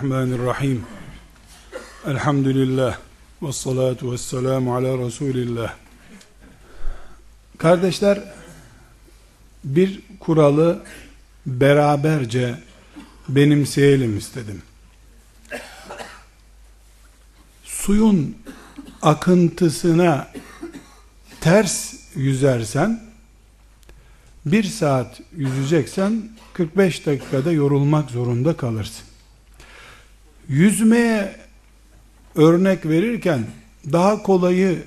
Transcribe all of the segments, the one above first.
Bismillahirrahmanirrahim. Elhamdülillah. Ve salatu ve selamu ala Resulillah. Kardeşler, bir kuralı beraberce benimseyelim istedim. Suyun akıntısına ters yüzersen, bir saat yüzeceksen 45 dakikada yorulmak zorunda kalırsın. Yüzmeye örnek verirken daha kolayı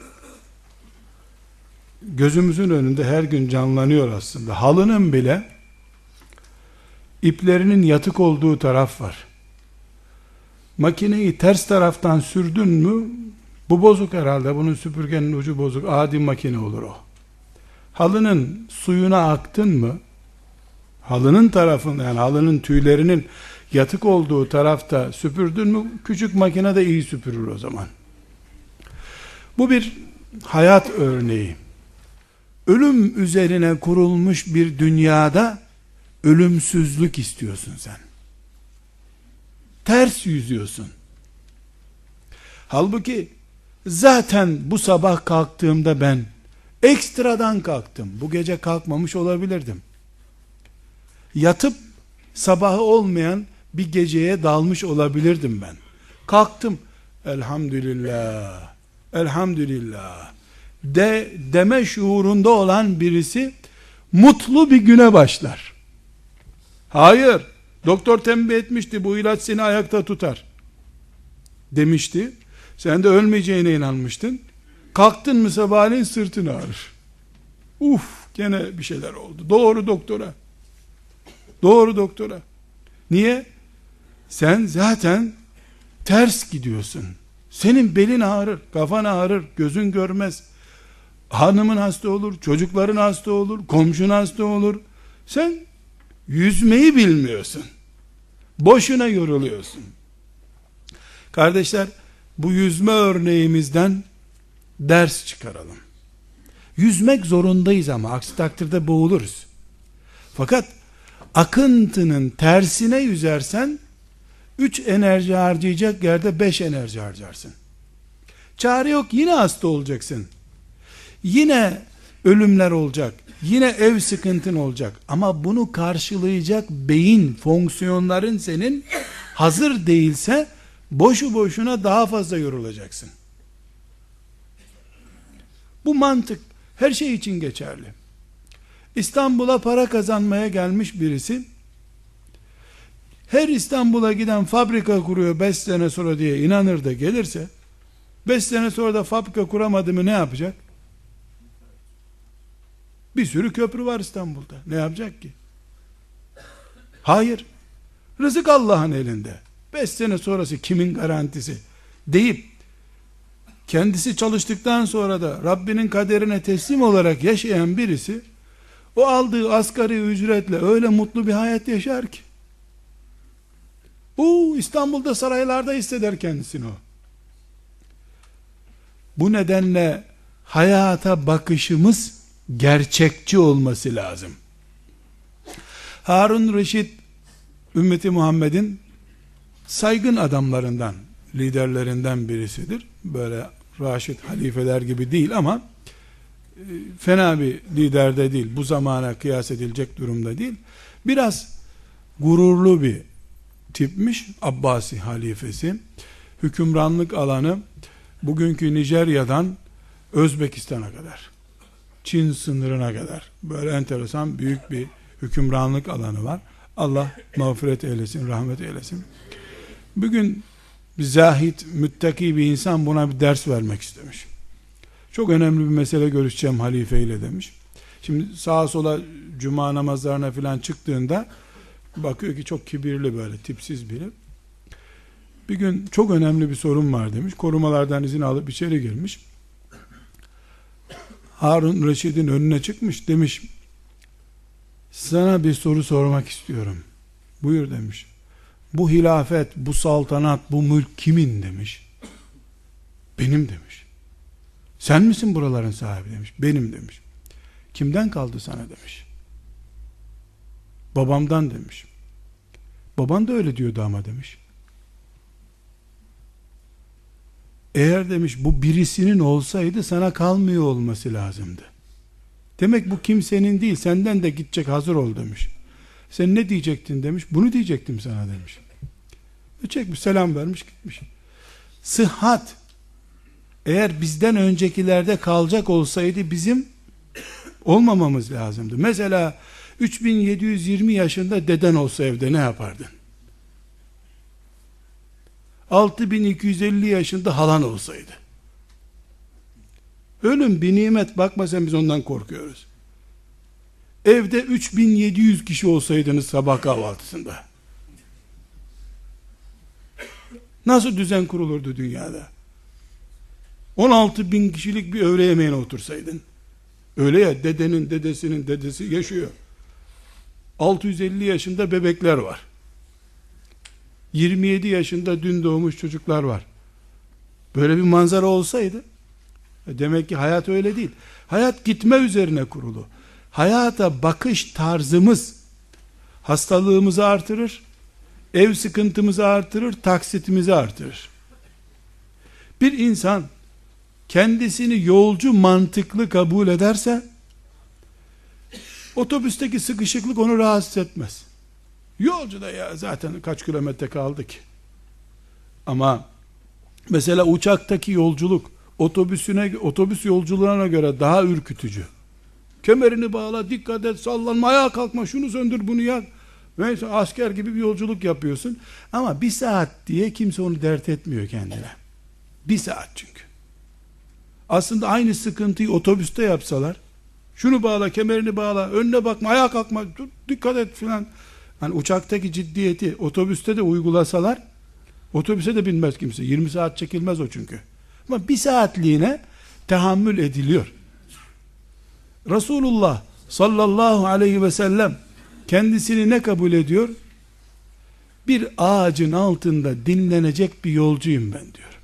gözümüzün önünde her gün canlanıyor aslında. Halının bile iplerinin yatık olduğu taraf var. Makineyi ters taraftan sürdün mü bu bozuk herhalde. Bunun süpürgenin ucu bozuk. Adi makine olur o. Halının suyuna aktın mı halının tarafında yani halının tüylerinin yatık olduğu tarafta süpürdün mü küçük makine de iyi süpürür o zaman. Bu bir hayat örneği. Ölüm üzerine kurulmuş bir dünyada ölümsüzlük istiyorsun sen. Ters yüzüyorsun. Halbuki zaten bu sabah kalktığımda ben ekstradan kalktım. Bu gece kalkmamış olabilirdim. Yatıp sabahı olmayan bir geceye dalmış olabilirdim ben. Kalktım. Elhamdülillah. Elhamdülillah. De deme şuurunda olan birisi mutlu bir güne başlar. Hayır. Doktor tembih etmişti bu ilaç seni ayakta tutar. Demişti. Sen de ölmeyeceğine inanmıştın. Kalktın mı sabahleyin sırtın ağrır. Uf gene bir şeyler oldu. Doğru doktora. Doğru doktora. Niye? Sen zaten ters gidiyorsun. Senin belin ağrır, kafan ağrır, gözün görmez. Hanımın hasta olur, çocukların hasta olur, komşun hasta olur. Sen yüzmeyi bilmiyorsun. Boşuna yoruluyorsun. Kardeşler, bu yüzme örneğimizden ders çıkaralım. Yüzmek zorundayız ama aksi takdirde boğuluruz. Fakat akıntının tersine yüzersen 3 enerji harcayacak yerde 5 enerji harcarsın. Çare yok yine hasta olacaksın. Yine ölümler olacak. Yine ev sıkıntın olacak. Ama bunu karşılayacak beyin fonksiyonların senin hazır değilse boşu boşuna daha fazla yorulacaksın. Bu mantık her şey için geçerli. İstanbul'a para kazanmaya gelmiş birisi her İstanbul'a giden fabrika kuruyor 5 sene sonra diye inanır da gelirse 5 sene sonra da fabrika kuramadı mı ne yapacak? Bir sürü köprü var İstanbul'da. Ne yapacak ki? Hayır. Rızık Allah'ın elinde. 5 sene sonrası kimin garantisi? Deyip kendisi çalıştıktan sonra da Rabbinin kaderine teslim olarak yaşayan birisi o aldığı asgari ücretle öyle mutlu bir hayat yaşar ki. Bu İstanbul'da saraylarda hisseder kendisini o. Bu nedenle hayata bakışımız gerçekçi olması lazım. Harun Reşit ümmeti Muhammed'in saygın adamlarından, liderlerinden birisidir. Böyle Raşid halifeler gibi değil ama fena bir liderde değil. Bu zamana kıyas edilecek durumda değil. Biraz gururlu bir tipmiş Abbasi halifesi. Hükümranlık alanı bugünkü Nijerya'dan Özbekistan'a kadar. Çin sınırına kadar. Böyle enteresan büyük bir hükümranlık alanı var. Allah mağfiret eylesin, rahmet eylesin. Bugün bir zahit, müttaki bir insan buna bir ders vermek istemiş. Çok önemli bir mesele görüşeceğim halifeyle demiş. Şimdi sağa sola cuma namazlarına falan çıktığında bakıyor ki çok kibirli böyle tipsiz biri. Bir gün çok önemli bir sorun var demiş. Korumalardan izin alıp içeri girmiş. Harun Reşid'in önüne çıkmış demiş. Sana bir soru sormak istiyorum. Buyur demiş. Bu hilafet, bu saltanat, bu mülk kimin demiş. Benim demiş. Sen misin buraların sahibi demiş. Benim demiş. Kimden kaldı sana demiş. Babamdan demiş. Baban da öyle diyordu ama demiş. Eğer demiş bu birisinin olsaydı sana kalmıyor olması lazımdı. Demek bu kimsenin değil senden de gidecek hazır ol demiş. Sen ne diyecektin demiş. Bunu diyecektim sana demiş. Çekmiş selam vermiş gitmiş. Sıhhat eğer bizden öncekilerde kalacak olsaydı bizim olmamamız lazımdı. Mesela 3720 yaşında deden olsa evde ne yapardın? 6250 yaşında halan olsaydı. Ölüm bir nimet bakma sen biz ondan korkuyoruz. Evde 3700 kişi olsaydınız sabah kahvaltısında. Nasıl düzen kurulurdu dünyada? 16 bin kişilik bir öğle yemeğine otursaydın. Öyle ya dedenin dedesinin dedesi yaşıyor. 650 yaşında bebekler var. 27 yaşında dün doğmuş çocuklar var. Böyle bir manzara olsaydı e demek ki hayat öyle değil. Hayat gitme üzerine kurulu. Hayata bakış tarzımız hastalığımızı artırır, ev sıkıntımızı artırır, taksitimizi artırır. Bir insan kendisini yolcu mantıklı kabul ederse otobüsteki sıkışıklık onu rahatsız etmez. Yolcu da ya zaten kaç kilometre kaldı ki. Ama mesela uçaktaki yolculuk otobüsüne otobüs yolculuğuna göre daha ürkütücü. Kemerini bağla, dikkat et, sallanma, ayağa kalkma, şunu söndür, bunu yak. Neyse asker gibi bir yolculuk yapıyorsun. Ama bir saat diye kimse onu dert etmiyor kendine. Bir saat çünkü. Aslında aynı sıkıntıyı otobüste yapsalar, şunu bağla, kemerini bağla, önüne bakma, ayağa kalkma, dur, dikkat et filan. Hani uçaktaki ciddiyeti otobüste de uygulasalar, otobüse de binmez kimse. 20 saat çekilmez o çünkü. Ama bir saatliğine tahammül ediliyor. Resulullah sallallahu aleyhi ve sellem kendisini ne kabul ediyor? Bir ağacın altında dinlenecek bir yolcuyum ben diyor.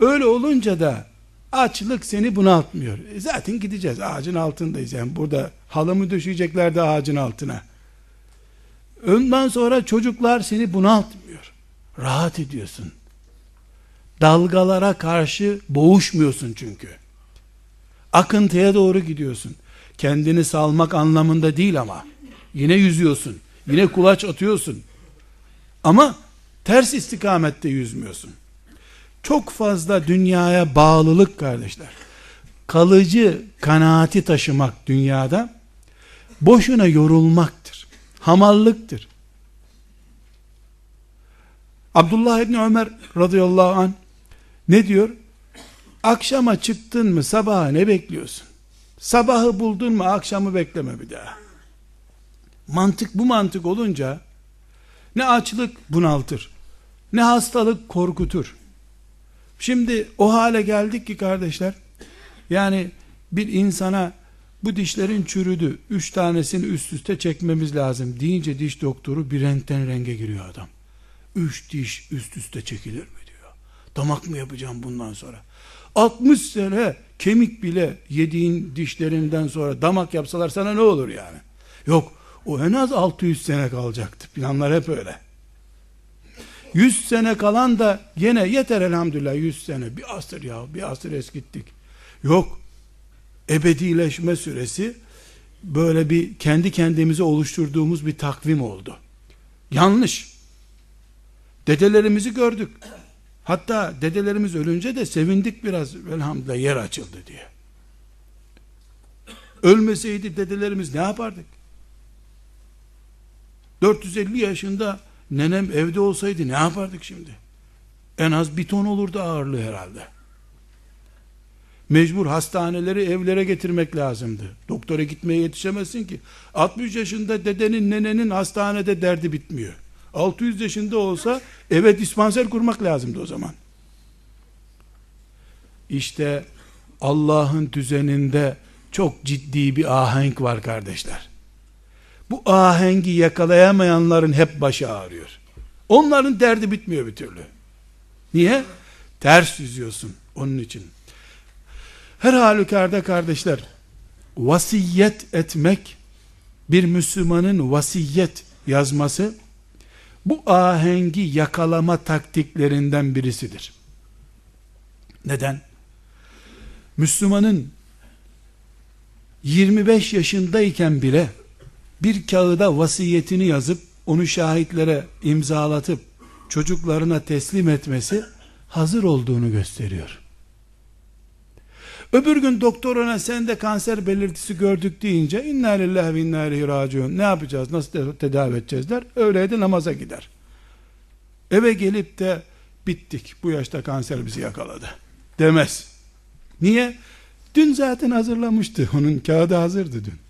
Öyle olunca da açlık seni bunaltmıyor. E zaten gideceğiz ağacın altındayız. Yani burada halımı düşecekler de ağacın altına. Ondan sonra çocuklar seni bunaltmıyor. Rahat ediyorsun. Dalgalara karşı boğuşmuyorsun çünkü. Akıntıya doğru gidiyorsun. Kendini salmak anlamında değil ama. Yine yüzüyorsun. Yine kulaç atıyorsun. Ama ters istikamette yüzmüyorsun. Çok fazla dünyaya bağlılık kardeşler. Kalıcı kanaati taşımak dünyada boşuna yorulmaktır. Hamallıktır. Abdullah İbni Ömer radıyallahu anh ne diyor? Akşama çıktın mı sabaha ne bekliyorsun? Sabahı buldun mu akşamı bekleme bir daha. Mantık bu mantık olunca ne açlık bunaltır, ne hastalık korkutur. Şimdi o hale geldik ki kardeşler, yani bir insana bu dişlerin çürüdü, üç tanesini üst üste çekmemiz lazım deyince diş doktoru bir renkten renge giriyor adam. Üç diş üst üste çekilir mi diyor. Damak mı yapacağım bundan sonra? 60 sene kemik bile yediğin dişlerinden sonra damak yapsalar sana ne olur yani? Yok o en az 600 sene kalacaktı. Planlar hep öyle. 100 sene kalan da yine yeter elhamdülillah 100 sene. Bir asır ya bir asır eskittik. Yok ebedileşme süresi böyle bir kendi kendimize oluşturduğumuz bir takvim oldu. Yanlış. Dedelerimizi gördük. Hatta dedelerimiz ölünce de sevindik biraz elhamdülillah yer açıldı diye. Ölmeseydi dedelerimiz ne yapardık? 450 yaşında nenem evde olsaydı ne yapardık şimdi? En az bir ton olurdu ağırlığı herhalde. Mecbur hastaneleri evlere getirmek lazımdı. Doktora gitmeye yetişemezsin ki. 60 yaşında dedenin nenenin hastanede derdi bitmiyor. 600 yaşında olsa eve dispanser kurmak lazımdı o zaman. İşte Allah'ın düzeninde çok ciddi bir ahenk var kardeşler. Bu ahengi yakalayamayanların hep başı ağrıyor. Onların derdi bitmiyor bir türlü. Niye? Ters yüzüyorsun onun için. Her halükarda kardeşler, vasiyet etmek, bir Müslümanın vasiyet yazması, bu ahengi yakalama taktiklerinden birisidir. Neden? Müslümanın 25 yaşındayken bile bir kağıda vasiyetini yazıp onu şahitlere imzalatıp çocuklarına teslim etmesi hazır olduğunu gösteriyor. Öbür gün doktor ona sende kanser belirtisi gördük deyince inna lillahi ve inna raciun ne yapacağız nasıl tedavi edeceğiz der. Öyle de namaza gider. Eve gelip de bittik bu yaşta kanser bizi yakaladı demez. Niye? Dün zaten hazırlamıştı. Onun kağıdı hazırdı dün.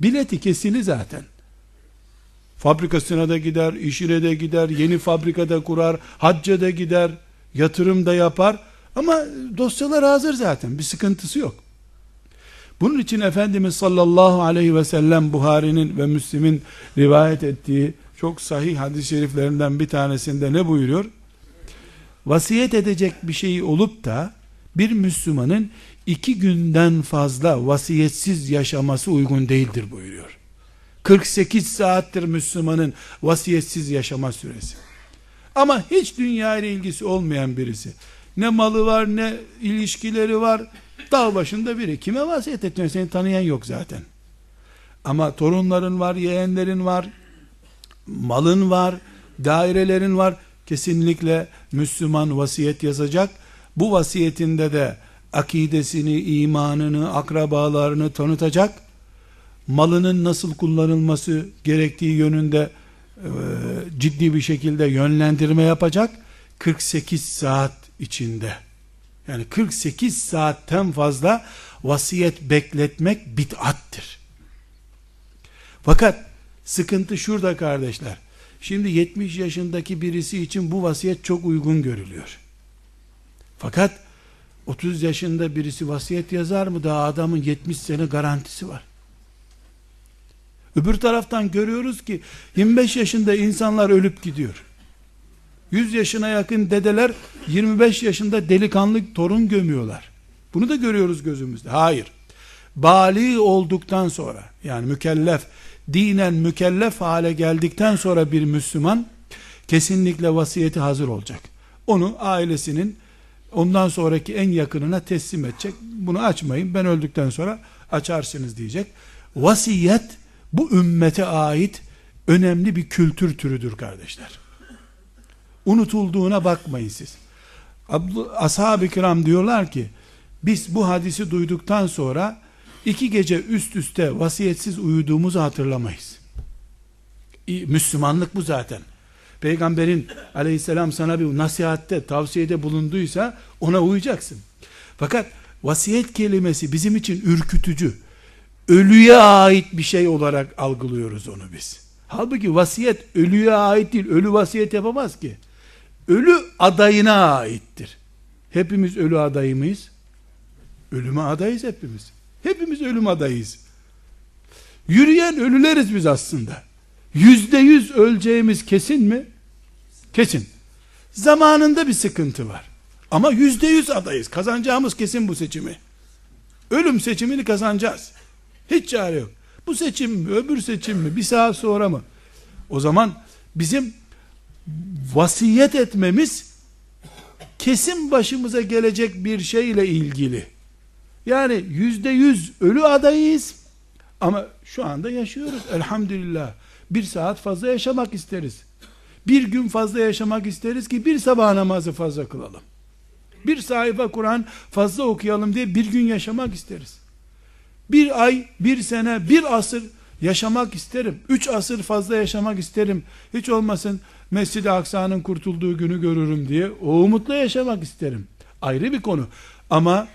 Bileti kesili zaten. Fabrikasına da gider, işine de gider, yeni fabrikada kurar, hacca da gider, yatırım da yapar. Ama dosyalar hazır zaten. Bir sıkıntısı yok. Bunun için Efendimiz sallallahu aleyhi ve sellem Buhari'nin ve Müslim'in rivayet ettiği çok sahih hadis-i şeriflerinden bir tanesinde ne buyuruyor? Vasiyet edecek bir şey olup da bir Müslümanın iki günden fazla vasiyetsiz yaşaması uygun değildir buyuruyor. 48 saattir Müslümanın vasiyetsiz yaşama süresi. Ama hiç dünya ile ilgisi olmayan birisi. Ne malı var ne ilişkileri var. Dağ başında biri. Kime vasiyet etmiyor? Seni tanıyan yok zaten. Ama torunların var, yeğenlerin var, malın var, dairelerin var. Kesinlikle Müslüman vasiyet yazacak. Bu vasiyetinde de akidesini, imanını, akrabalarını tanıtacak. Malının nasıl kullanılması gerektiği yönünde e, ciddi bir şekilde yönlendirme yapacak. 48 saat içinde. Yani 48 saatten fazla vasiyet bekletmek bid'attir. Fakat sıkıntı şurada kardeşler. Şimdi 70 yaşındaki birisi için bu vasiyet çok uygun görülüyor. Fakat 30 yaşında birisi vasiyet yazar mı? Daha adamın 70 sene garantisi var. Öbür taraftan görüyoruz ki 25 yaşında insanlar ölüp gidiyor. 100 yaşına yakın dedeler 25 yaşında delikanlı torun gömüyorlar. Bunu da görüyoruz gözümüzde. Hayır. Bali olduktan sonra yani mükellef, dinen mükellef hale geldikten sonra bir Müslüman kesinlikle vasiyeti hazır olacak. Onu ailesinin ondan sonraki en yakınına teslim edecek. Bunu açmayın ben öldükten sonra açarsınız diyecek. Vasiyet bu ümmete ait önemli bir kültür türüdür kardeşler. Unutulduğuna bakmayın siz. Ashab-ı kiram diyorlar ki biz bu hadisi duyduktan sonra iki gece üst üste vasiyetsiz uyuduğumuzu hatırlamayız. Müslümanlık bu zaten. Peygamberin aleyhisselam sana bir nasihatte, tavsiyede bulunduysa ona uyacaksın. Fakat vasiyet kelimesi bizim için ürkütücü. Ölüye ait bir şey olarak algılıyoruz onu biz. Halbuki vasiyet ölüye ait değil. Ölü vasiyet yapamaz ki. Ölü adayına aittir. Hepimiz ölü adayı mıyız? Ölüme adayız hepimiz. Hepimiz ölüm adayız. Yürüyen ölüleriz biz aslında. Yüzde yüz öleceğimiz kesin mi? Kesin. Zamanında bir sıkıntı var. Ama yüzde yüz adayız. Kazanacağımız kesin bu seçimi. Ölüm seçimini kazanacağız. Hiç çare yok. Bu seçim mi, öbür seçim mi, bir saat sonra mı? O zaman bizim vasiyet etmemiz kesin başımıza gelecek bir şeyle ilgili. Yani yüzde yüz ölü adayız ama şu anda yaşıyoruz elhamdülillah. Bir saat fazla yaşamak isteriz. Bir gün fazla yaşamak isteriz ki bir sabah namazı fazla kılalım. Bir sayfa Kur'an fazla okuyalım diye bir gün yaşamak isteriz. Bir ay, bir sene, bir asır yaşamak isterim. Üç asır fazla yaşamak isterim. Hiç olmasın Mescid-i Aksa'nın kurtulduğu günü görürüm diye o umutla yaşamak isterim. Ayrı bir konu. Ama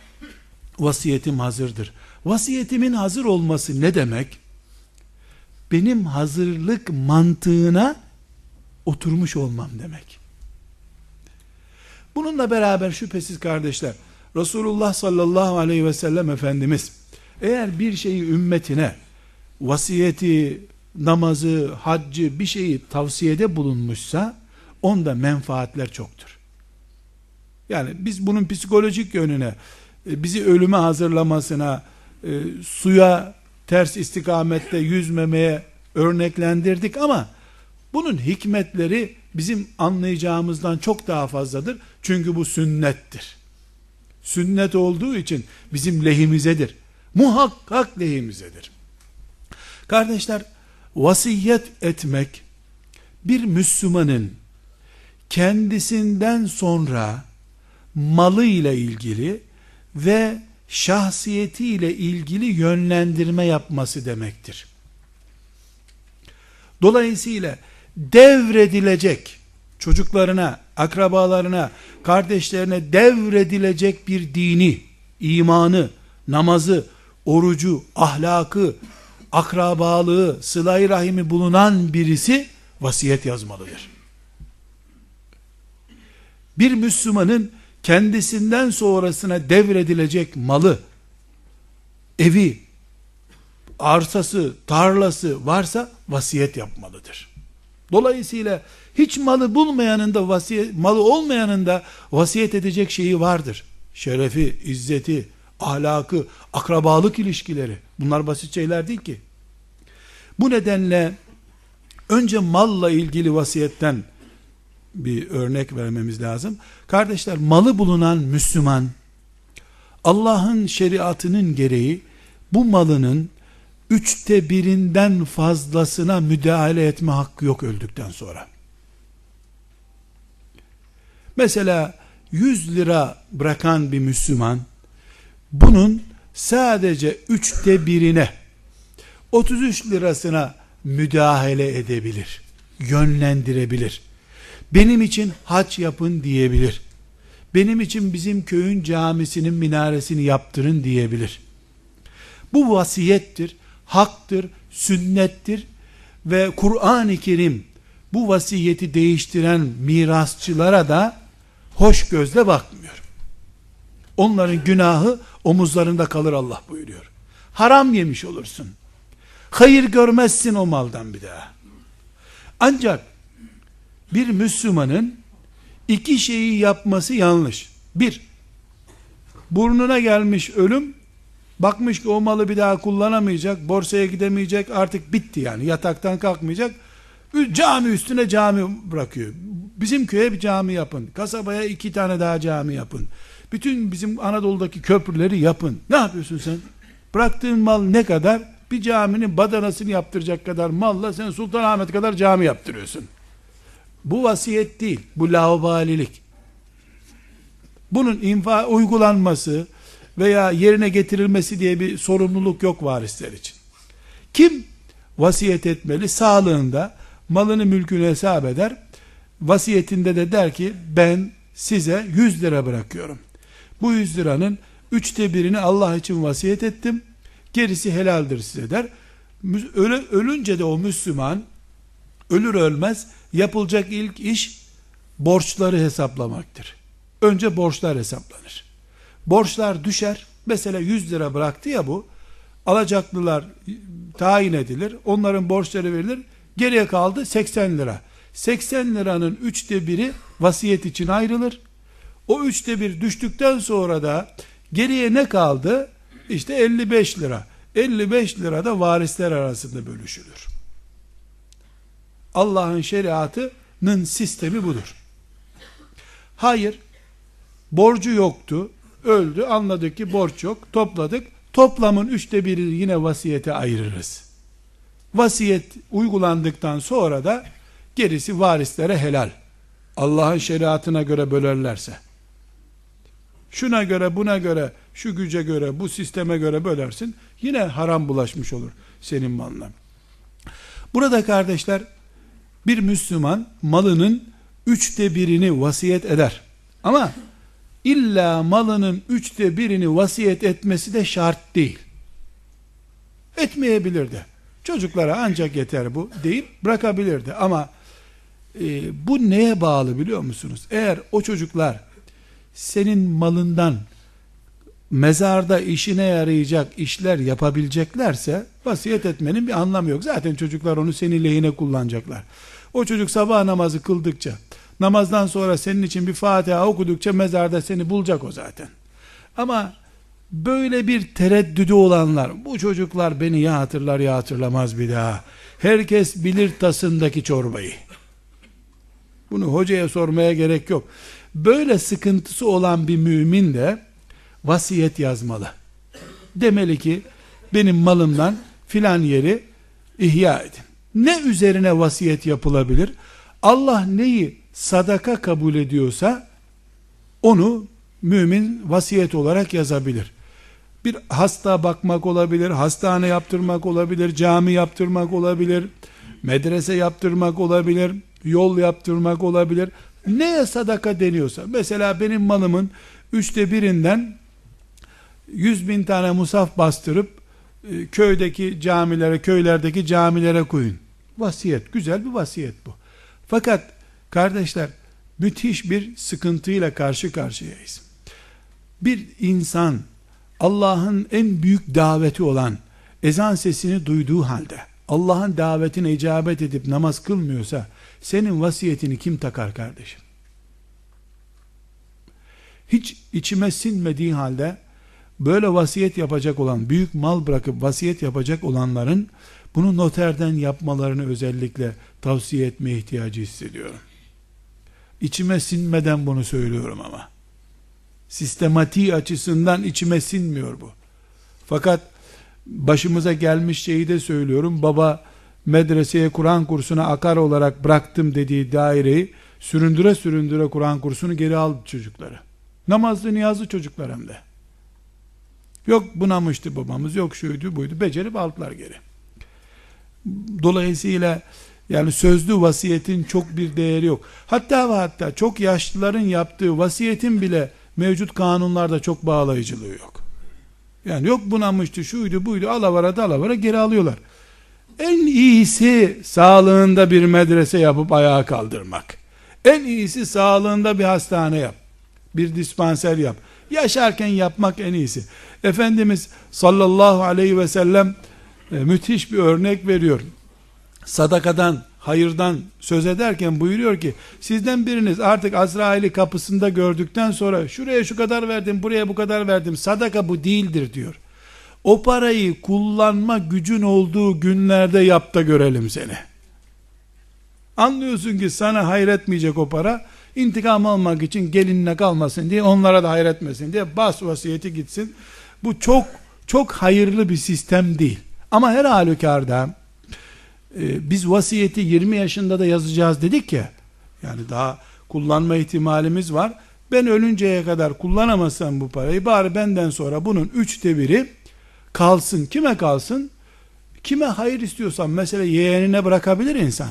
vasiyetim hazırdır. Vasiyetimin hazır olması ne demek? Benim hazırlık mantığına oturmuş olmam demek. Bununla beraber şüphesiz kardeşler, Resulullah sallallahu aleyhi ve sellem Efendimiz, eğer bir şeyi ümmetine, vasiyeti, namazı, haccı bir şeyi tavsiyede bulunmuşsa, onda menfaatler çoktur. Yani biz bunun psikolojik yönüne, e, bizi ölüme hazırlamasına, e, suya ters istikamette yüzmemeye örneklendirdik ama Bunun hikmetleri bizim anlayacağımızdan çok daha fazladır. Çünkü bu sünnettir. Sünnet olduğu için bizim lehimizedir. Muhakkak lehimizedir. Kardeşler, vasiyet etmek bir Müslümanın kendisinden sonra malı ile ilgili ve şahsiyeti ile ilgili yönlendirme yapması demektir. Dolayısıyla devredilecek çocuklarına, akrabalarına, kardeşlerine devredilecek bir dini, imanı, namazı, orucu, ahlakı, akrabalığı, sıla rahimi bulunan birisi vasiyet yazmalıdır. Bir Müslümanın kendisinden sonrasına devredilecek malı, evi, arsası, tarlası varsa vasiyet yapmalıdır. Dolayısıyla hiç malı bulmayanın da vasiyet, malı olmayanın da vasiyet edecek şeyi vardır. Şerefi, izzeti, ahlakı, akrabalık ilişkileri. Bunlar basit şeyler değil ki. Bu nedenle önce malla ilgili vasiyetten bir örnek vermemiz lazım. Kardeşler malı bulunan Müslüman Allah'ın şeriatının gereği bu malının üçte birinden fazlasına müdahale etme hakkı yok öldükten sonra. Mesela 100 lira bırakan bir Müslüman bunun sadece üçte birine 33 lirasına müdahale edebilir. Yönlendirebilir. Benim için haç yapın diyebilir. Benim için bizim köyün camisinin minaresini yaptırın diyebilir. Bu vasiyettir, haktır, sünnettir ve Kur'an-ı Kerim bu vasiyeti değiştiren mirasçılara da hoş gözle bakmıyor. Onların günahı omuzlarında kalır Allah buyuruyor. Haram yemiş olursun. Hayır görmezsin o maldan bir daha. Ancak bir Müslümanın iki şeyi yapması yanlış. Bir, burnuna gelmiş ölüm, bakmış ki o malı bir daha kullanamayacak, borsaya gidemeyecek, artık bitti yani, yataktan kalkmayacak, cami üstüne cami bırakıyor. Bizim köye bir cami yapın, kasabaya iki tane daha cami yapın. Bütün bizim Anadolu'daki köprüleri yapın. Ne yapıyorsun sen? Bıraktığın mal ne kadar? Bir caminin badanasını yaptıracak kadar malla sen Sultanahmet kadar cami yaptırıyorsun. Bu vasiyet değil, bu laubalilik. Bunun infa uygulanması veya yerine getirilmesi diye bir sorumluluk yok varisler için. Kim vasiyet etmeli? Sağlığında malını mülkünü hesap eder. Vasiyetinde de der ki ben size 100 lira bırakıyorum. Bu 100 liranın üçte birini Allah için vasiyet ettim. Gerisi helaldir size der. ölünce de o Müslüman ölür ölmez yapılacak ilk iş borçları hesaplamaktır. Önce borçlar hesaplanır. Borçlar düşer. Mesela 100 lira bıraktı ya bu. Alacaklılar tayin edilir. Onların borçları verilir. Geriye kaldı 80 lira. 80 liranın üçte biri vasiyet için ayrılır. O üçte bir düştükten sonra da geriye ne kaldı? İşte 55 lira. 55 lira da varisler arasında bölüşülür. Allah'ın şeriatının sistemi budur. Hayır, borcu yoktu, öldü, anladık ki borç yok, topladık, toplamın üçte biri yine vasiyete ayırırız. Vasiyet uygulandıktan sonra da gerisi varislere helal. Allah'ın şeriatına göre bölerlerse. Şuna göre, buna göre, şu güce göre, bu sisteme göre bölersin. Yine haram bulaşmış olur senin malına. Burada kardeşler, bir Müslüman malının üçte birini vasiyet eder. Ama illa malının üçte birini vasiyet etmesi de şart değil. Etmeyebilirdi. Çocuklara ancak yeter bu deyip bırakabilirdi. Ama e, bu neye bağlı biliyor musunuz? Eğer o çocuklar senin malından mezarda işine yarayacak işler yapabileceklerse vasiyet etmenin bir anlamı yok. Zaten çocuklar onu senin lehine kullanacaklar. O çocuk sabah namazı kıldıkça, namazdan sonra senin için bir Fatiha okudukça mezarda seni bulacak o zaten. Ama böyle bir tereddüdü olanlar, bu çocuklar beni ya hatırlar ya hatırlamaz bir daha. Herkes bilir tasındaki çorbayı. Bunu hocaya sormaya gerek yok. Böyle sıkıntısı olan bir mümin de vasiyet yazmalı. Demeli ki benim malımdan filan yeri ihya edin. Ne üzerine vasiyet yapılabilir? Allah neyi sadaka kabul ediyorsa onu mümin vasiyet olarak yazabilir. Bir hasta bakmak olabilir, hastane yaptırmak olabilir, cami yaptırmak olabilir, medrese yaptırmak olabilir, yol yaptırmak olabilir. Neye sadaka deniyorsa, mesela benim malımın üçte birinden yüz bin tane musaf bastırıp e, köydeki camilere, köylerdeki camilere koyun. Vasiyet, güzel bir vasiyet bu. Fakat kardeşler müthiş bir sıkıntıyla karşı karşıyayız. Bir insan Allah'ın en büyük daveti olan ezan sesini duyduğu halde Allah'ın davetine icabet edip namaz kılmıyorsa senin vasiyetini kim takar kardeşim? Hiç içime sinmediği halde böyle vasiyet yapacak olan, büyük mal bırakıp vasiyet yapacak olanların bunu noterden yapmalarını özellikle tavsiye etmeye ihtiyacı hissediyorum. İçime sinmeden bunu söylüyorum ama. Sistematiği açısından içime sinmiyor bu. Fakat başımıza gelmiş şeyi de söylüyorum. Baba medreseye Kur'an kursuna akar olarak bıraktım dediği daireyi süründüre süründüre Kur'an kursunu geri aldı çocukları. Namazlı niyazlı çocuklar hem de. Yok bunamıştı babamız, yok şuydu buydu. Becerip aldılar geri. Dolayısıyla yani sözlü vasiyetin çok bir değeri yok. Hatta ve hatta çok yaşlıların yaptığı vasiyetin bile mevcut kanunlarda çok bağlayıcılığı yok. Yani yok bunamıştı, şuydu, buydu, alavara dalavara geri alıyorlar. En iyisi sağlığında bir medrese yapıp ayağa kaldırmak. En iyisi sağlığında bir hastane yap. Bir dispanser yap. Yaşarken yapmak en iyisi. Efendimiz sallallahu aleyhi ve sellem e, müthiş bir örnek veriyor. Sadakadan, hayırdan söz ederken buyuruyor ki sizden biriniz artık Azrail'i kapısında gördükten sonra şuraya şu kadar verdim, buraya bu kadar verdim. Sadaka bu değildir diyor. O parayı kullanma gücün olduğu günlerde yap da görelim seni. Anlıyorsun ki sana hayretmeyecek o para. İntikam almak için gelinine kalmasın diye onlara da hayretmesin diye bas vasiyeti gitsin. Bu çok çok hayırlı bir sistem değil. Ama her halükarda e, biz vasiyeti 20 yaşında da yazacağız dedik ya. Yani daha kullanma ihtimalimiz var. Ben ölünceye kadar kullanamazsam bu parayı bari benden sonra bunun üçte biri kalsın. Kime kalsın? Kime hayır istiyorsan mesela yeğenine bırakabilir insan.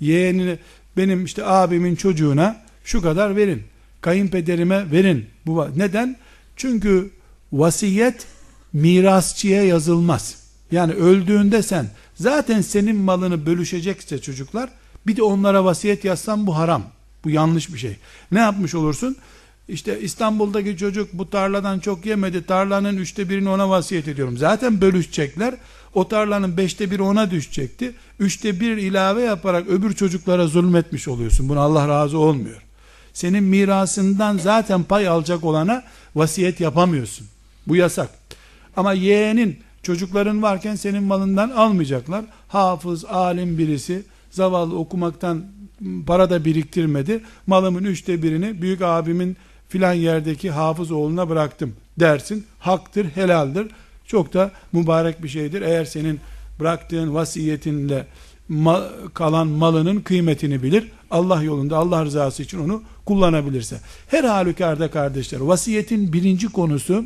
Yeğenine benim işte abimin çocuğuna şu kadar verin. Kayınpederime verin. Bu neden? Çünkü vasiyet mirasçıya yazılmaz. Yani öldüğünde sen zaten senin malını bölüşecekse çocuklar bir de onlara vasiyet yazsan bu haram. Bu yanlış bir şey. Ne yapmış olursun? İşte İstanbul'daki çocuk bu tarladan çok yemedi. Tarlanın üçte birini ona vasiyet ediyorum. Zaten bölüşecekler. O tarlanın beşte biri ona düşecekti. Üçte bir ilave yaparak öbür çocuklara zulmetmiş oluyorsun. Buna Allah razı olmuyor. Senin mirasından zaten pay alacak olana vasiyet yapamıyorsun. Bu yasak. Ama yeğenin çocukların varken senin malından almayacaklar. Hafız, alim birisi zavallı okumaktan para da biriktirmedi. Malımın üçte birini büyük abimin filan yerdeki hafız oğluna bıraktım dersin. Haktır, helaldir. Çok da mübarek bir şeydir. Eğer senin bıraktığın vasiyetinle mal, kalan malının kıymetini bilir. Allah yolunda Allah rızası için onu kullanabilirse. Her halükarda kardeşler vasiyetin birinci konusu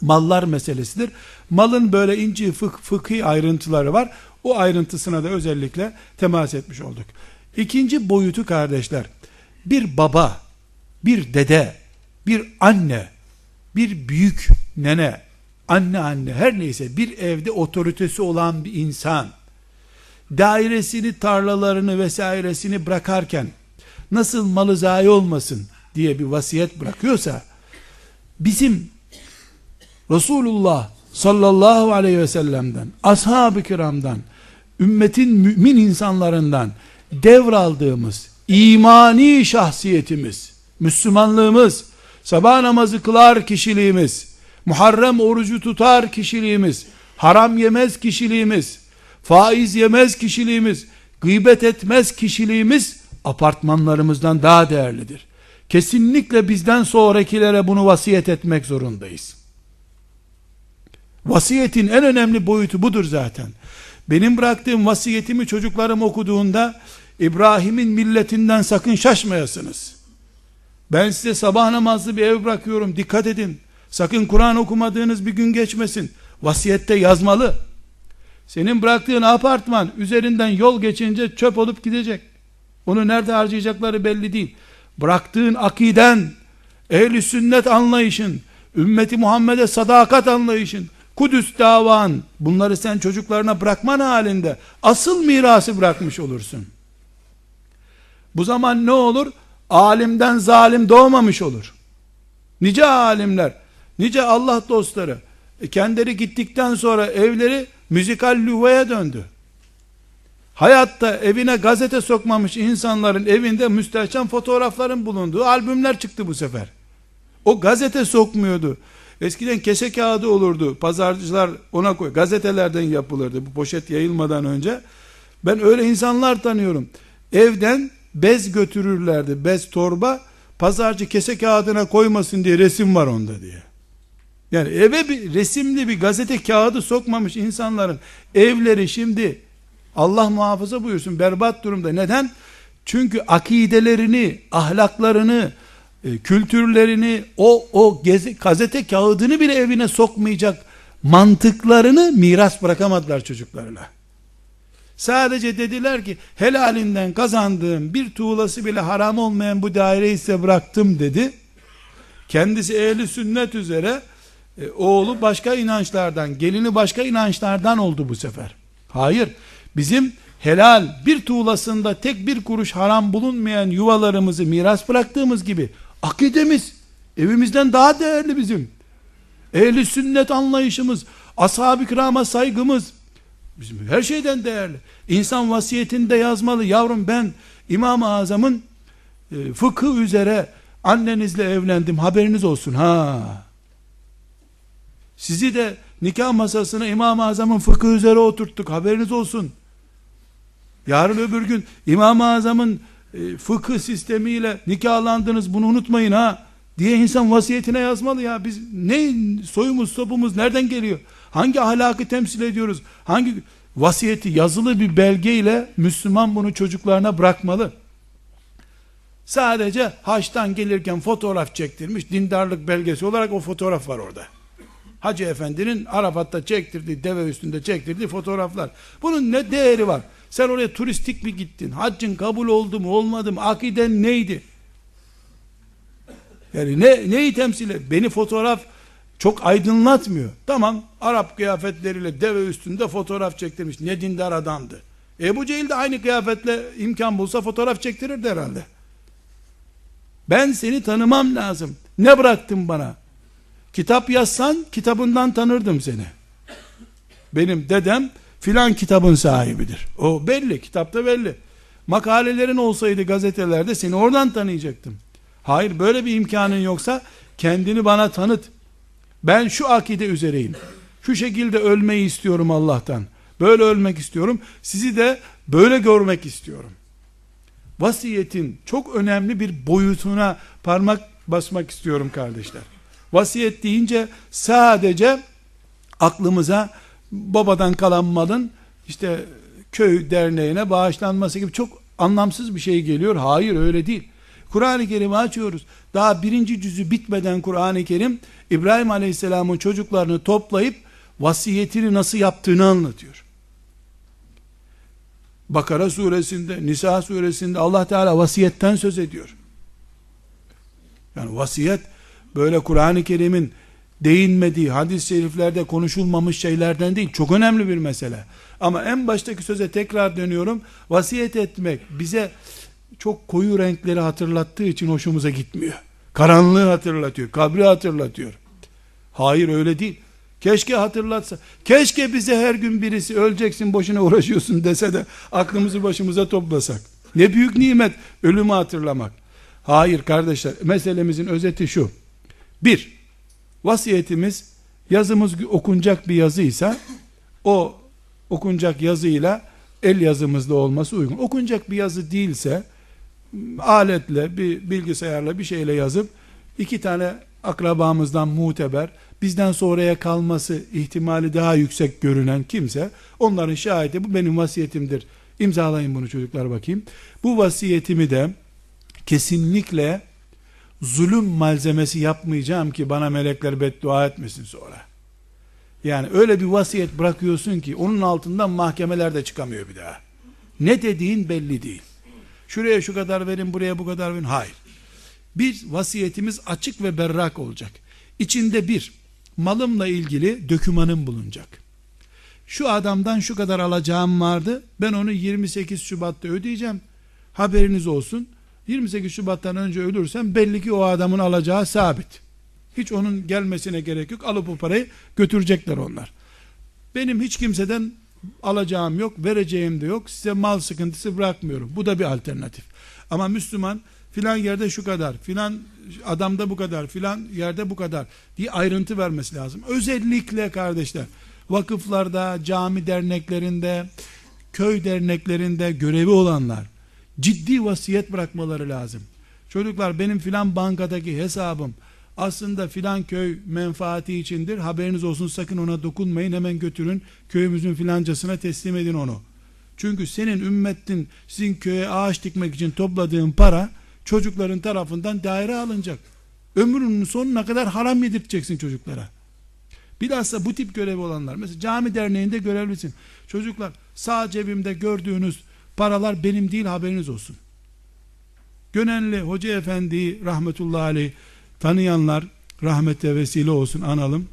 mallar meselesidir. Malın böyle ince fık, fıkhi ayrıntıları var. O ayrıntısına da özellikle temas etmiş olduk. İkinci boyutu kardeşler, bir baba, bir dede, bir anne, bir büyük nene, anne anne her neyse bir evde otoritesi olan bir insan, dairesini, tarlalarını vesairesini bırakarken nasıl malı zayi olmasın diye bir vasiyet bırakıyorsa, bizim Resulullah sallallahu aleyhi ve sellem'den, ashab-ı kiramdan, ümmetin mümin insanlarından devraldığımız imani şahsiyetimiz, Müslümanlığımız, sabah namazı kılar kişiliğimiz, Muharrem orucu tutar kişiliğimiz, haram yemez kişiliğimiz, faiz yemez kişiliğimiz, gıybet etmez kişiliğimiz apartmanlarımızdan daha değerlidir. Kesinlikle bizden sonrakilere bunu vasiyet etmek zorundayız. Vasiyetin en önemli boyutu budur zaten. Benim bıraktığım vasiyetimi çocuklarım okuduğunda İbrahim'in milletinden sakın şaşmayasınız. Ben size sabah namazlı bir ev bırakıyorum. Dikkat edin. Sakın Kur'an okumadığınız bir gün geçmesin. Vasiyette yazmalı. Senin bıraktığın apartman üzerinden yol geçince çöp olup gidecek. Onu nerede harcayacakları belli değil. Bıraktığın akiden, ehli sünnet anlayışın, ümmeti Muhammed'e sadakat anlayışın, Kudüs davan, bunları sen çocuklarına bırakman halinde asıl mirası bırakmış olursun. Bu zaman ne olur? Alimden zalim doğmamış olur. Nice alimler, nice Allah dostları, e, kendileri gittikten sonra evleri müzikal lüveye döndü. Hayatta evine gazete sokmamış insanların evinde müstehcen fotoğrafların bulunduğu albümler çıktı bu sefer. O gazete sokmuyordu. Eskiden kese kağıdı olurdu. Pazarcılar ona koy. Gazetelerden yapılırdı bu poşet yayılmadan önce. Ben öyle insanlar tanıyorum. Evden bez götürürlerdi. Bez torba. Pazarcı kese kağıdına koymasın diye resim var onda diye. Yani eve bir resimli bir gazete kağıdı sokmamış insanların evleri şimdi Allah muhafaza buyursun berbat durumda. Neden? Çünkü akidelerini, ahlaklarını, e, kültürlerini, o o gezi, gazete kağıdını bile evine sokmayacak mantıklarını miras bırakamadılar çocuklarına. Sadece dediler ki helalinden kazandığım bir tuğlası bile haram olmayan bu daireyi ise bıraktım dedi. Kendisi ehli sünnet üzere e, oğlu başka inançlardan, gelini başka inançlardan oldu bu sefer. Hayır. Bizim helal bir tuğlasında tek bir kuruş haram bulunmayan yuvalarımızı miras bıraktığımız gibi akidemiz evimizden daha değerli bizim. Ehli sünnet anlayışımız, ashab-ı kirama saygımız bizim her şeyden değerli. İnsan vasiyetinde yazmalı. Yavrum ben İmam-ı Azam'ın e, fıkıh üzere annenizle evlendim haberiniz olsun ha. Sizi de nikah masasına İmam-ı Azam'ın fıkıh üzere oturttuk haberiniz olsun. Yarın öbür gün İmam-ı Azam'ın e, fıkıh sistemiyle nikahlandınız bunu unutmayın ha diye insan vasiyetine yazmalı ya. Biz ne soyumuz sopumuz nereden geliyor? Hangi ahlakı temsil ediyoruz? Hangi vasiyeti yazılı bir belgeyle Müslüman bunu çocuklarına bırakmalı. Sadece haçtan gelirken fotoğraf çektirmiş dindarlık belgesi olarak o fotoğraf var orada. Hacı efendinin Arafat'ta çektirdiği deve üstünde çektirdiği fotoğraflar. Bunun ne değeri var? Sen oraya turistik mi gittin? Haccın kabul oldu mu olmadı mı? Akiden neydi? Yani ne, neyi temsil et? Beni fotoğraf çok aydınlatmıyor. Tamam Arap kıyafetleriyle deve üstünde fotoğraf çektirmiş. Ne dindar adamdı. Ebu Cehil de aynı kıyafetle imkan bulsa fotoğraf çektirirdi herhalde. Ben seni tanımam lazım. Ne bıraktın bana? Kitap yazsan kitabından tanırdım seni. Benim dedem filan kitabın sahibidir. O belli, kitapta belli. Makalelerin olsaydı gazetelerde seni oradan tanıyacaktım. Hayır böyle bir imkanın yoksa kendini bana tanıt. Ben şu akide üzereyim. Şu şekilde ölmeyi istiyorum Allah'tan. Böyle ölmek istiyorum. Sizi de böyle görmek istiyorum. Vasiyetin çok önemli bir boyutuna parmak basmak istiyorum kardeşler. Vasiyet deyince sadece aklımıza babadan kalan malın işte köy derneğine bağışlanması gibi çok anlamsız bir şey geliyor. Hayır öyle değil. Kur'an-ı Kerim'i açıyoruz. Daha birinci cüzü bitmeden Kur'an-ı Kerim İbrahim Aleyhisselam'ın çocuklarını toplayıp vasiyetini nasıl yaptığını anlatıyor. Bakara suresinde, Nisa suresinde Allah Teala vasiyetten söz ediyor. Yani vasiyet böyle Kur'an-ı Kerim'in değinmediği, hadis-i şeriflerde konuşulmamış şeylerden değil. Çok önemli bir mesele. Ama en baştaki söze tekrar dönüyorum. Vasiyet etmek bize çok koyu renkleri hatırlattığı için hoşumuza gitmiyor. Karanlığı hatırlatıyor, kabri hatırlatıyor. Hayır öyle değil. Keşke hatırlatsa. Keşke bize her gün birisi öleceksin boşuna uğraşıyorsun dese de aklımızı başımıza toplasak. Ne büyük nimet ölümü hatırlamak. Hayır kardeşler meselemizin özeti şu. Bir, Vasiyetimiz yazımız okunacak bir yazıysa o okunacak yazıyla el yazımızda olması uygun. Okunacak bir yazı değilse aletle bir bilgisayarla bir şeyle yazıp iki tane akrabamızdan muteber bizden sonraya kalması ihtimali daha yüksek görünen kimse onların şahidi bu benim vasiyetimdir. İmzalayın bunu çocuklar bakayım. Bu vasiyetimi de kesinlikle zulüm malzemesi yapmayacağım ki bana melekler beddua etmesin sonra. Yani öyle bir vasiyet bırakıyorsun ki onun altından mahkemeler de çıkamıyor bir daha. Ne dediğin belli değil. Şuraya şu kadar verin, buraya bu kadar verin. Hayır. Bir vasiyetimiz açık ve berrak olacak. İçinde bir, malımla ilgili dökümanım bulunacak. Şu adamdan şu kadar alacağım vardı. Ben onu 28 Şubat'ta ödeyeceğim. Haberiniz olsun. 28 Şubat'tan önce ölürsem belli ki o adamın alacağı sabit. Hiç onun gelmesine gerek yok. Alıp o parayı götürecekler onlar. Benim hiç kimseden alacağım yok, vereceğim de yok. Size mal sıkıntısı bırakmıyorum. Bu da bir alternatif. Ama Müslüman filan yerde şu kadar, filan adamda bu kadar, filan yerde bu kadar diye ayrıntı vermesi lazım. Özellikle kardeşler, vakıflarda, cami derneklerinde, köy derneklerinde görevi olanlar ciddi vasiyet bırakmaları lazım. Çocuklar benim filan bankadaki hesabım aslında filan köy menfaati içindir. Haberiniz olsun sakın ona dokunmayın. Hemen götürün köyümüzün filancasına teslim edin onu. Çünkü senin ümmetin sizin köye ağaç dikmek için topladığın para çocukların tarafından daire alınacak. Ömrünün sonuna kadar haram yedirteceksin çocuklara. Bilhassa bu tip görevi olanlar. Mesela cami derneğinde görevlisin. Çocuklar sağ cebimde gördüğünüz paralar benim değil haberiniz olsun. Gönenli Hoca Efendi rahmetullahi aleyh tanıyanlar rahmete vesile olsun analım.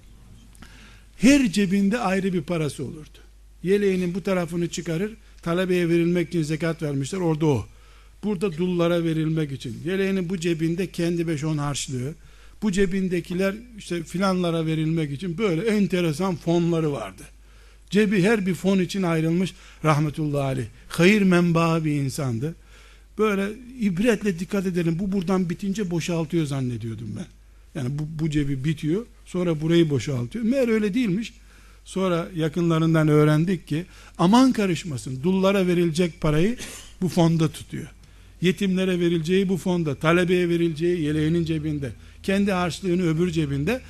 Her cebinde ayrı bir parası olurdu. Yeleğinin bu tarafını çıkarır, talebeye verilmek için zekat vermişler, orada o. Burada dullara verilmek için. Yeleğinin bu cebinde kendi 5-10 harçlığı, bu cebindekiler işte filanlara verilmek için böyle enteresan fonları vardı. Cebi her bir fon için ayrılmış rahmetullahi aleyh. Hayır menbaı bir insandı. Böyle ibretle dikkat edelim. Bu buradan bitince boşaltıyor zannediyordum ben. Yani bu, bu cebi bitiyor. Sonra burayı boşaltıyor. Meğer öyle değilmiş. Sonra yakınlarından öğrendik ki aman karışmasın. Dullara verilecek parayı bu fonda tutuyor. Yetimlere verileceği bu fonda. Talebeye verileceği yeleğinin cebinde. Kendi harçlığını öbür cebinde.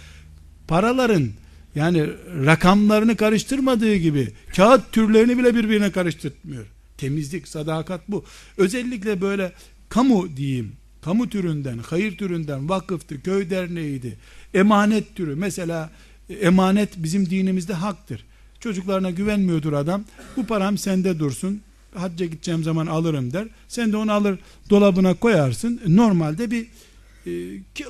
Paraların yani rakamlarını karıştırmadığı gibi kağıt türlerini bile birbirine karıştırmıyor. Temizlik, sadakat bu. Özellikle böyle kamu diyeyim, kamu türünden, hayır türünden, vakıftı, köy derneğiydi, emanet türü. Mesela emanet bizim dinimizde haktır. Çocuklarına güvenmiyordur adam. Bu param sende dursun. Hacca gideceğim zaman alırım der. Sen de onu alır dolabına koyarsın. Normalde bir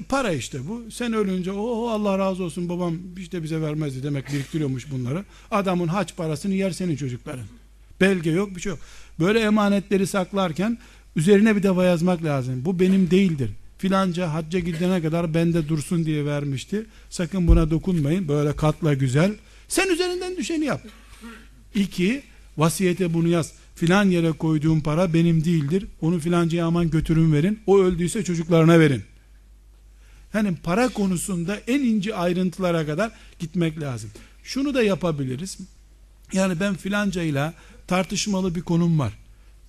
para işte bu. Sen ölünce o Allah razı olsun babam işte bize vermezdi demek biriktiriyormuş bunları. Adamın haç parasını yer senin çocukların. Belge yok bir şey yok. Böyle emanetleri saklarken üzerine bir defa yazmak lazım. Bu benim değildir. Filanca hacca gidene kadar bende dursun diye vermişti. Sakın buna dokunmayın. Böyle katla güzel. Sen üzerinden düşeni yap. İki, vasiyete bunu yaz. Filan yere koyduğum para benim değildir. Onu filancaya aman götürün verin. O öldüyse çocuklarına verin. Yani para konusunda en ince ayrıntılara kadar gitmek lazım. Şunu da yapabiliriz. Yani ben filancayla tartışmalı bir konum var.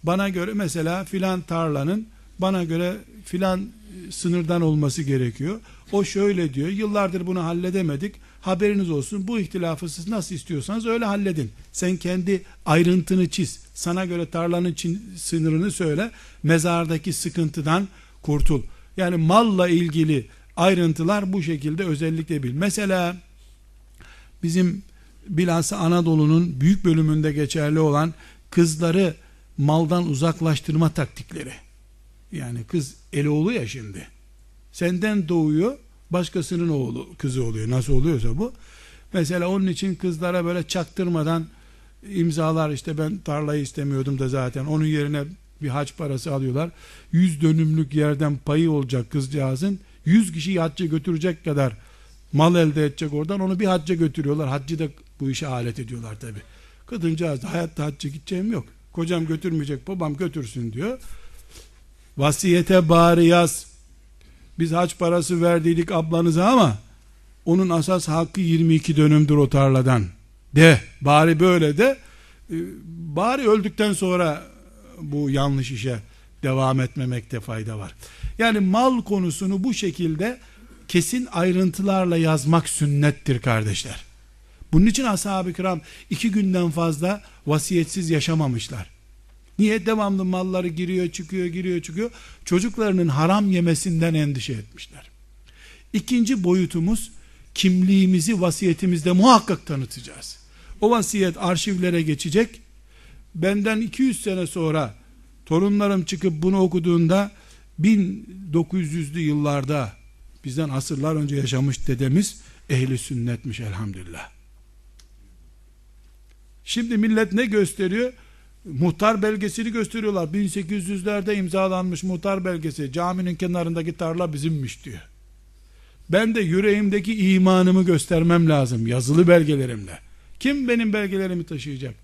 Bana göre mesela filan tarlanın bana göre filan e, sınırdan olması gerekiyor. O şöyle diyor. Yıllardır bunu halledemedik. Haberiniz olsun. Bu ihtilafı siz nasıl istiyorsanız öyle halledin. Sen kendi ayrıntını çiz. Sana göre tarlanın sınırını söyle. Mezardaki sıkıntıdan kurtul. Yani malla ilgili ayrıntılar bu şekilde özellikle bil. Mesela bizim bilhassa Anadolu'nun büyük bölümünde geçerli olan kızları maldan uzaklaştırma taktikleri. Yani kız Eloğlu ya şimdi. Senden doğuyor, başkasının oğlu kızı oluyor. Nasıl oluyorsa bu. Mesela onun için kızlara böyle çaktırmadan imzalar işte ben tarlayı istemiyordum da zaten onun yerine bir haç parası alıyorlar. Yüz dönümlük yerden payı olacak kızcağızın. Yüz kişi hacca götürecek kadar mal elde edecek oradan onu bir hacca götürüyorlar. Haccı da bu işe alet ediyorlar tabi. Kadıncağız hayatta hacca gideceğim yok. Kocam götürmeyecek babam götürsün diyor. Vasiyete bari yaz. Biz hac parası verdiydik ablanıza ama onun asas hakkı 22 dönümdür o tarladan de bari böyle de e, bari öldükten sonra bu yanlış işe devam etmemekte fayda var. Yani mal konusunu bu şekilde kesin ayrıntılarla yazmak sünnettir kardeşler. Bunun için ashab-ı kiram iki günden fazla vasiyetsiz yaşamamışlar. Niye? Devamlı malları giriyor çıkıyor giriyor çıkıyor. Çocuklarının haram yemesinden endişe etmişler. İkinci boyutumuz kimliğimizi vasiyetimizde muhakkak tanıtacağız. O vasiyet arşivlere geçecek. Benden 200 sene sonra torunlarım çıkıp bunu okuduğunda 1900'lü yıllarda bizden asırlar önce yaşamış dedemiz ehli sünnetmiş elhamdülillah. Şimdi millet ne gösteriyor? Muhtar belgesini gösteriyorlar. 1800'lerde imzalanmış muhtar belgesi. Caminin kenarındaki tarla bizimmiş diyor. Ben de yüreğimdeki imanımı göstermem lazım yazılı belgelerimle. Kim benim belgelerimi taşıyacak?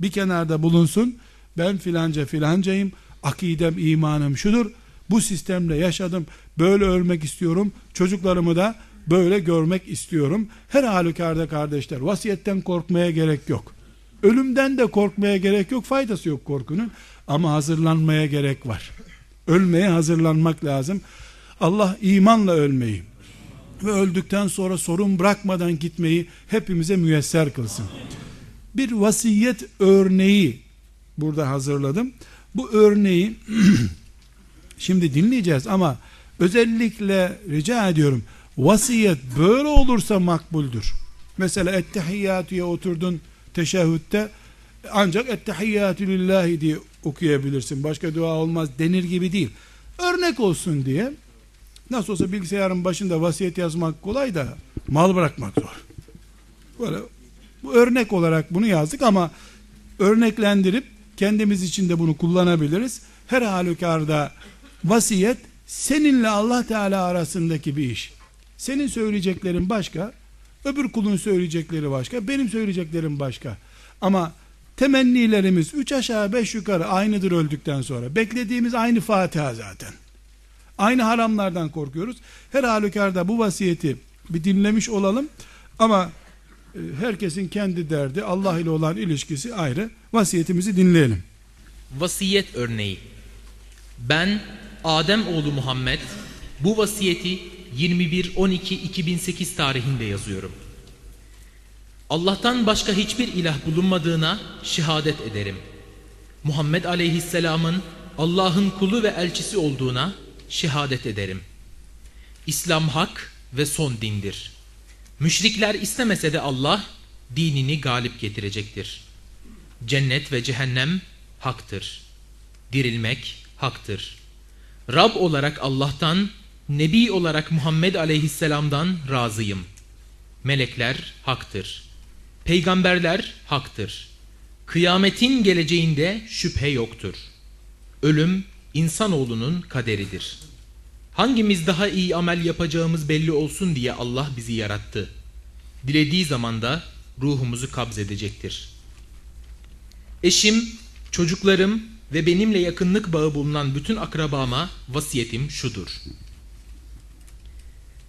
Bir kenarda bulunsun. Ben filanca filancayım. Akidem, imanım şudur. Bu sistemle yaşadım. Böyle ölmek istiyorum. Çocuklarımı da böyle görmek istiyorum. Her halükarda kardeşler vasiyetten korkmaya gerek yok. Ölümden de korkmaya gerek yok. Faydası yok korkunun. Ama hazırlanmaya gerek var. Ölmeye hazırlanmak lazım. Allah imanla ölmeyi ve öldükten sonra sorun bırakmadan gitmeyi hepimize müyesser kılsın. Bir vasiyet örneği burada hazırladım. Bu örneği şimdi dinleyeceğiz ama özellikle rica ediyorum vasiyet böyle olursa makbuldür. Mesela ettehiyyatüye oturdun teşehhütte ancak ettehiyyatü lillahi diye okuyabilirsin. Başka dua olmaz denir gibi değil. Örnek olsun diye nasıl olsa bilgisayarın başında vasiyet yazmak kolay da mal bırakmak zor. Böyle bu örnek olarak bunu yazdık ama örneklendirip kendimiz için de bunu kullanabiliriz. Her halükarda vasiyet seninle Allah Teala arasındaki bir iş. Senin söyleyeceklerin başka, öbür kulun söyleyecekleri başka, benim söyleyeceklerim başka. Ama temennilerimiz üç aşağı beş yukarı aynıdır öldükten sonra. Beklediğimiz aynı Fatiha zaten. Aynı haramlardan korkuyoruz. Her halükarda bu vasiyeti bir dinlemiş olalım. Ama herkesin kendi derdi, Allah ile olan ilişkisi ayrı. Vasiyetimizi dinleyelim. Vasiyet örneği. Ben Adem oğlu Muhammed bu vasiyeti 21-12-2008 tarihinde yazıyorum. Allah'tan başka hiçbir ilah bulunmadığına şehadet ederim. Muhammed aleyhisselamın Allah'ın kulu ve elçisi olduğuna şehadet ederim. İslam hak ve son dindir. Müşrikler istemese de Allah dinini galip getirecektir. Cennet ve cehennem haktır. Dirilmek haktır. Rab olarak Allah'tan, Nebi olarak Muhammed aleyhisselamdan razıyım. Melekler haktır. Peygamberler haktır. Kıyametin geleceğinde şüphe yoktur. Ölüm insanoğlunun kaderidir. Hangimiz daha iyi amel yapacağımız belli olsun diye Allah bizi yarattı. Dilediği zaman da ruhumuzu kabzedecektir. Eşim, çocuklarım ve benimle yakınlık bağı bulunan bütün akrabama vasiyetim şudur.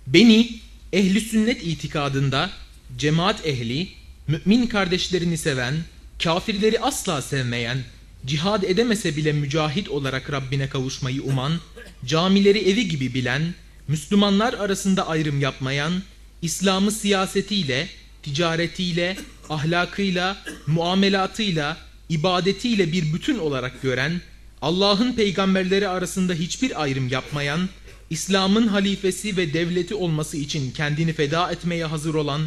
Beni ehli sünnet itikadında cemaat ehli, mümin kardeşlerini seven, kafirleri asla sevmeyen, cihad edemese bile mücahit olarak Rabbine kavuşmayı uman, camileri evi gibi bilen, Müslümanlar arasında ayrım yapmayan, İslam'ı siyasetiyle, ticaretiyle, ahlakıyla, muamelatıyla, ibadetiyle bir bütün olarak gören, Allah'ın peygamberleri arasında hiçbir ayrım yapmayan, İslam'ın halifesi ve devleti olması için kendini feda etmeye hazır olan,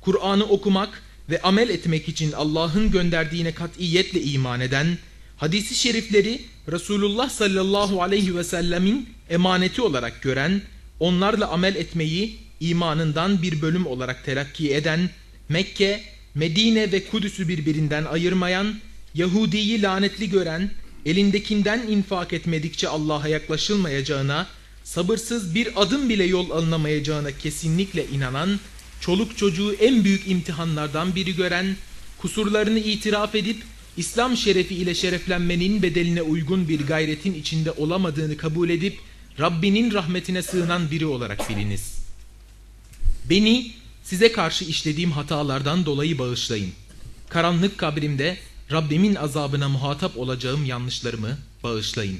Kur'an'ı okumak ve amel etmek için Allah'ın gönderdiğine katiyetle iman eden, hadisi şerifleri Resulullah sallallahu aleyhi ve sellemin emaneti olarak gören, onlarla amel etmeyi imanından bir bölüm olarak telakki eden, Mekke, Medine ve Kudüs'ü birbirinden ayırmayan, Yahudi'yi lanetli gören, elindekinden infak etmedikçe Allah'a yaklaşılmayacağına, sabırsız bir adım bile yol alınamayacağına kesinlikle inanan, çoluk çocuğu en büyük imtihanlardan biri gören, kusurlarını itiraf edip İslam şerefi ile şereflenmenin bedeline uygun bir gayretin içinde olamadığını kabul edip Rabbinin rahmetine sığınan biri olarak biliniz. Beni size karşı işlediğim hatalardan dolayı bağışlayın. Karanlık kabrimde Rabbimin azabına muhatap olacağım yanlışlarımı bağışlayın.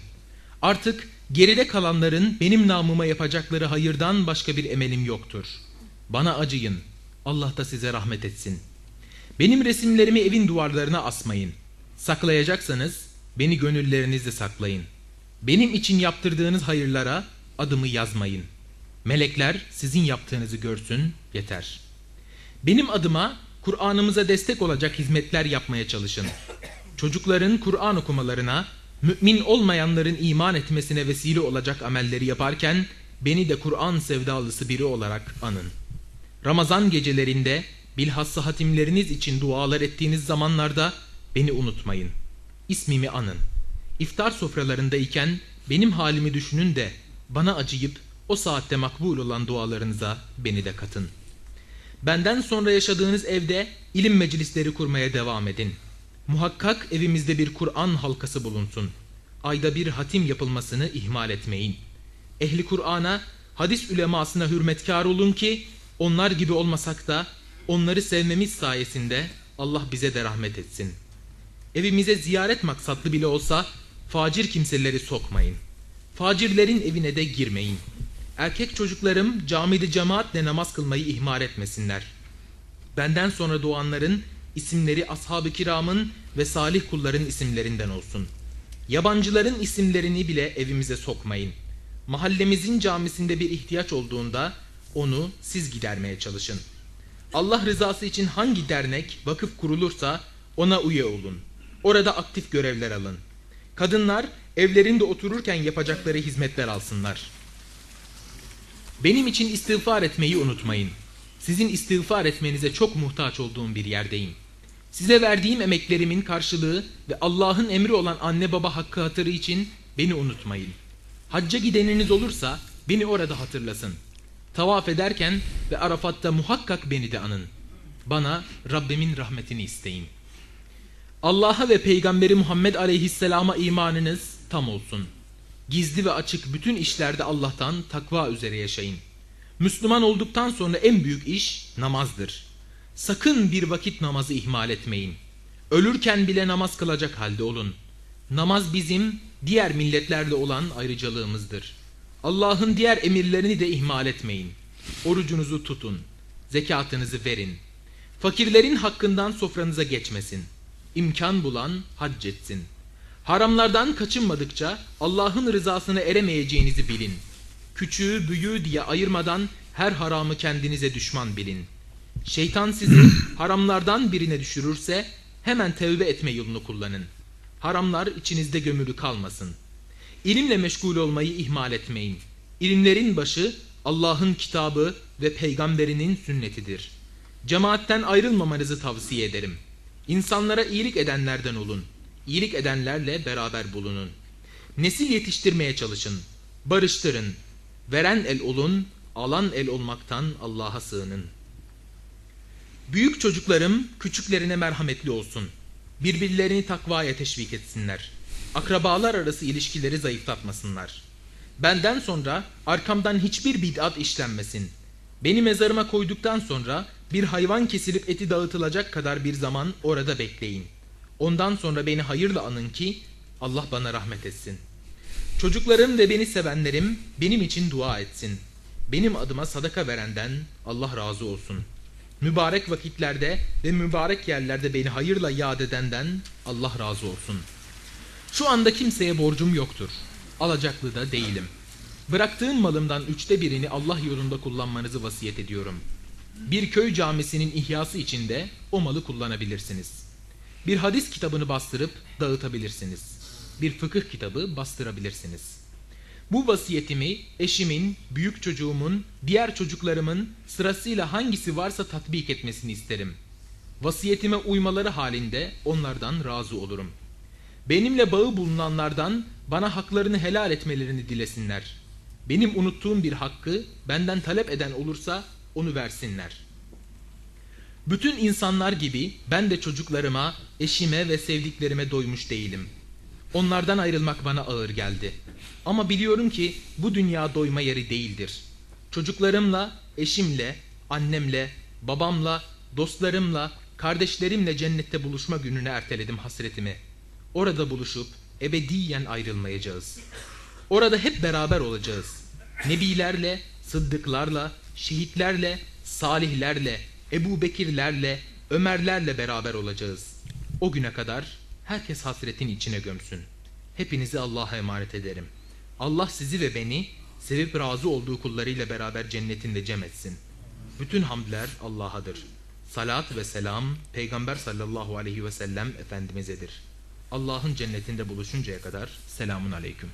Artık geride kalanların benim namıma yapacakları hayırdan başka bir emelim yoktur. Bana acıyın. Allah da size rahmet etsin. Benim resimlerimi evin duvarlarına asmayın. Saklayacaksanız beni gönüllerinizde saklayın. Benim için yaptırdığınız hayırlara adımı yazmayın. Melekler sizin yaptığınızı görsün yeter. Benim adıma Kur'an'ımıza destek olacak hizmetler yapmaya çalışın. Çocukların Kur'an okumalarına, mümin olmayanların iman etmesine vesile olacak amelleri yaparken beni de Kur'an sevdalısı biri olarak anın. Ramazan gecelerinde bilhassa hatimleriniz için dualar ettiğiniz zamanlarda beni unutmayın. İsmimi anın. İftar sofralarındayken benim halimi düşünün de bana acıyıp o saatte makbul olan dualarınıza beni de katın. Benden sonra yaşadığınız evde ilim meclisleri kurmaya devam edin. Muhakkak evimizde bir Kur'an halkası bulunsun. Ayda bir hatim yapılmasını ihmal etmeyin. Ehli Kur'an'a, hadis ülemasına hürmetkar olun ki onlar gibi olmasak da onları sevmemiz sayesinde Allah bize de rahmet etsin. Evimize ziyaret maksatlı bile olsa facir kimseleri sokmayın. Facirlerin evine de girmeyin. Erkek çocuklarım camide cemaatle namaz kılmayı ihmal etmesinler. Benden sonra doğanların isimleri ashab-ı kiramın ve salih kulların isimlerinden olsun. Yabancıların isimlerini bile evimize sokmayın. Mahallemizin camisinde bir ihtiyaç olduğunda onu siz gidermeye çalışın. Allah rızası için hangi dernek, vakıf kurulursa ona üye olun. Orada aktif görevler alın. Kadınlar evlerinde otururken yapacakları hizmetler alsınlar. Benim için istiğfar etmeyi unutmayın. Sizin istiğfar etmenize çok muhtaç olduğum bir yerdeyim. Size verdiğim emeklerimin karşılığı ve Allah'ın emri olan anne baba hakkı hatırı için beni unutmayın. Hacca gideniniz olursa beni orada hatırlasın. Tavaf ederken ve Arafat'ta muhakkak beni de anın. Bana Rabbimin rahmetini isteyin. Allah'a ve Peygamberi Muhammed Aleyhisselam'a imanınız tam olsun. Gizli ve açık bütün işlerde Allah'tan takva üzere yaşayın. Müslüman olduktan sonra en büyük iş namazdır. Sakın bir vakit namazı ihmal etmeyin. Ölürken bile namaz kılacak halde olun. Namaz bizim diğer milletlerle olan ayrıcalığımızdır. Allah'ın diğer emirlerini de ihmal etmeyin. Orucunuzu tutun. Zekatınızı verin. Fakirlerin hakkından sofranıza geçmesin. İmkan bulan hac etsin. Haramlardan kaçınmadıkça Allah'ın rızasına eremeyeceğinizi bilin. Küçüğü büyüğü diye ayırmadan her haramı kendinize düşman bilin. Şeytan sizi haramlardan birine düşürürse hemen tevbe etme yolunu kullanın. Haramlar içinizde gömülü kalmasın. İlimle meşgul olmayı ihmal etmeyin. İlimlerin başı Allah'ın kitabı ve peygamberinin sünnetidir. Cemaatten ayrılmamanızı tavsiye ederim. İnsanlara iyilik edenlerden olun. İyilik edenlerle beraber bulunun. Nesil yetiştirmeye çalışın. Barıştırın. Veren el olun, alan el olmaktan Allah'a sığının. Büyük çocuklarım küçüklerine merhametli olsun. Birbirlerini takvaya teşvik etsinler. Akrabalar arası ilişkileri zayıflatmasınlar. Benden sonra arkamdan hiçbir bid'at işlenmesin. Beni mezarıma koyduktan sonra bir hayvan kesilip eti dağıtılacak kadar bir zaman orada bekleyin. Ondan sonra beni hayırla anın ki Allah bana rahmet etsin. Çocuklarım ve beni sevenlerim benim için dua etsin. Benim adıma sadaka verenden Allah razı olsun. Mübarek vakitlerde ve mübarek yerlerde beni hayırla yad edenden Allah razı olsun. Şu anda kimseye borcum yoktur. Alacaklı da değilim. Bıraktığım malımdan üçte birini Allah yolunda kullanmanızı vasiyet ediyorum. Bir köy camisinin ihyası için de o malı kullanabilirsiniz. Bir hadis kitabını bastırıp dağıtabilirsiniz. Bir fıkıh kitabı bastırabilirsiniz. Bu vasiyetimi eşimin, büyük çocuğumun, diğer çocuklarımın sırasıyla hangisi varsa tatbik etmesini isterim. Vasiyetime uymaları halinde onlardan razı olurum. Benimle bağı bulunanlardan bana haklarını helal etmelerini dilesinler. Benim unuttuğum bir hakkı benden talep eden olursa onu versinler. Bütün insanlar gibi ben de çocuklarıma, eşime ve sevdiklerime doymuş değilim. Onlardan ayrılmak bana ağır geldi. Ama biliyorum ki bu dünya doyma yeri değildir. Çocuklarımla, eşimle, annemle, babamla, dostlarımla, kardeşlerimle cennette buluşma gününe erteledim hasretimi. Orada buluşup ebediyen ayrılmayacağız. Orada hep beraber olacağız. Nebilerle, sıddıklarla, şehitlerle, salihlerle, Ebu Bekirlerle, Ömerlerle beraber olacağız. O güne kadar herkes hasretin içine gömsün. Hepinizi Allah'a emanet ederim. Allah sizi ve beni sevip razı olduğu kullarıyla beraber cennetinde cem etsin. Bütün hamdler Allah'adır. Salat ve selam Peygamber sallallahu aleyhi ve sellem Efendimiz'edir. Allah'ın cennetinde buluşuncaya kadar selamun aleyküm.